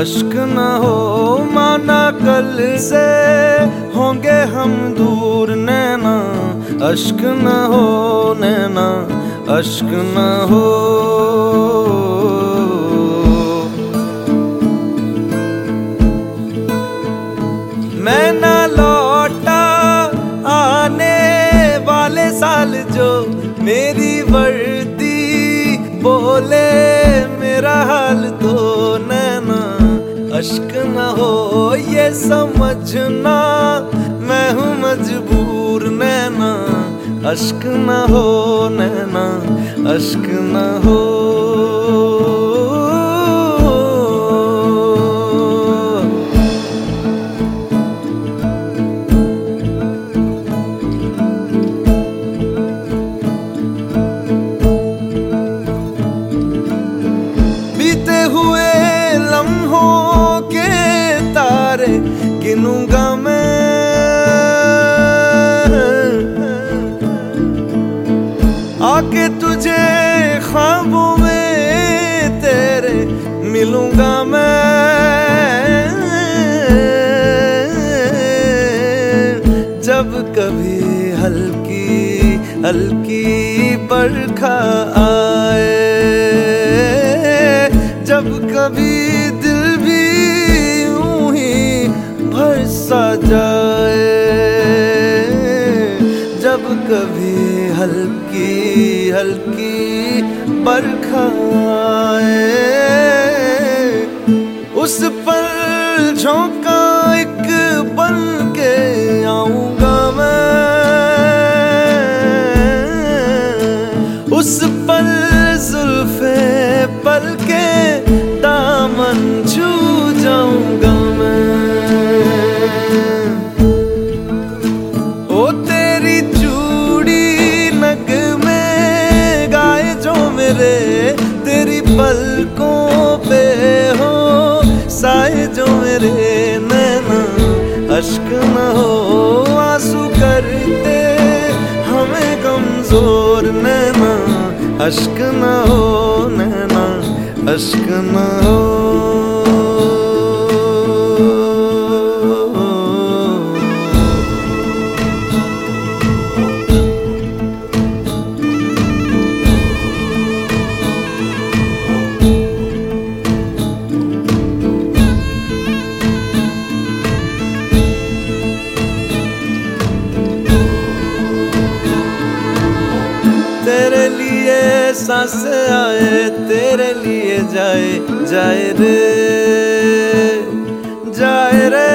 अश्क न हो माना कल से। होंगे हम दूर नैना, अश्क न हो नैना, अश्क न हो। मैं ना लौटा आने वाले साल जो मेरी वर्दी बोले, मेरा हाल तो नैना, अश्क न हो ये समझना। मैं हूँ मजबूर नैना, अश्क न हो नैना, अश्क न हो। गिनूँगा मैं। आके तुझे ख्वाबों में तेरे मिलूँगा मैं। जब कभी हल्की हल्की बरखा आए, जब कभी कभी हल्की हल्की बरखाए उस पर झोंका पलकों पे हो, साए जो मेरे नैना, अश्क न हो, आँसू करते हमें कमज़ोर नैना, अश्क न हो नैना, अश्क न हो। सांस आए तेरे लिए जाए जाए रे जाए रे।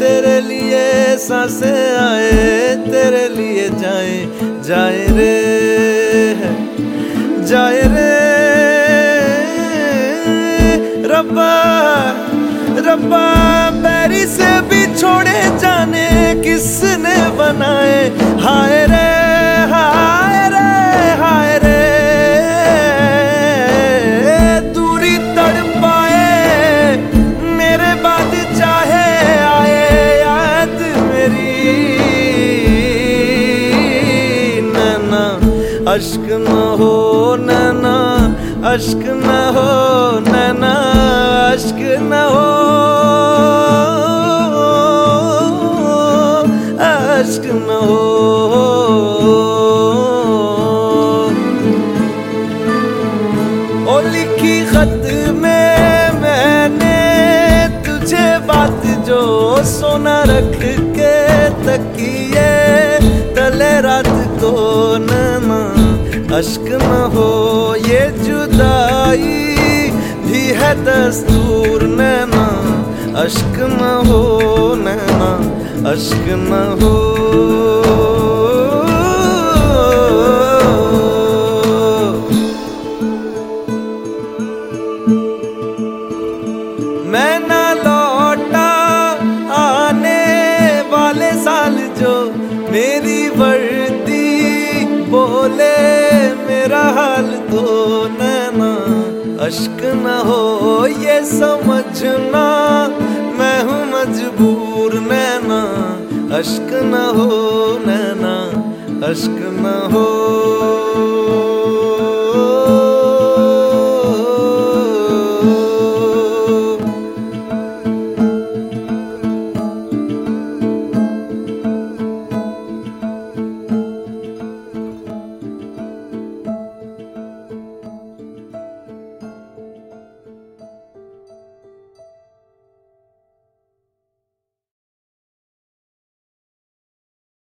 तेरे लिए सांस आए, तेरे लिए जाए जाए रे जाए रे। रब्बा रब्बा बैरी से भी छोड़े जाने, किसने बनाए? हाय अश्क न हो, नैना, अश्क न हो। अश्क न हो। लिखी खत में मैंने तुझे बात जो सोना रख के तकिए तले रात को नैना अश्क न हो, ये जुदाई भी है दस्तूर नैना। अश्क न हो, नैना, अश्क न हो। मैं ना लौटा आने वाले साल जो मेरी वर्दी बोले। मेरा हाल तो नैना, अश्क न हो ये समझना। मैं हूँ मजबूर नैना, अश्क न हो नैना, अश्क न हो।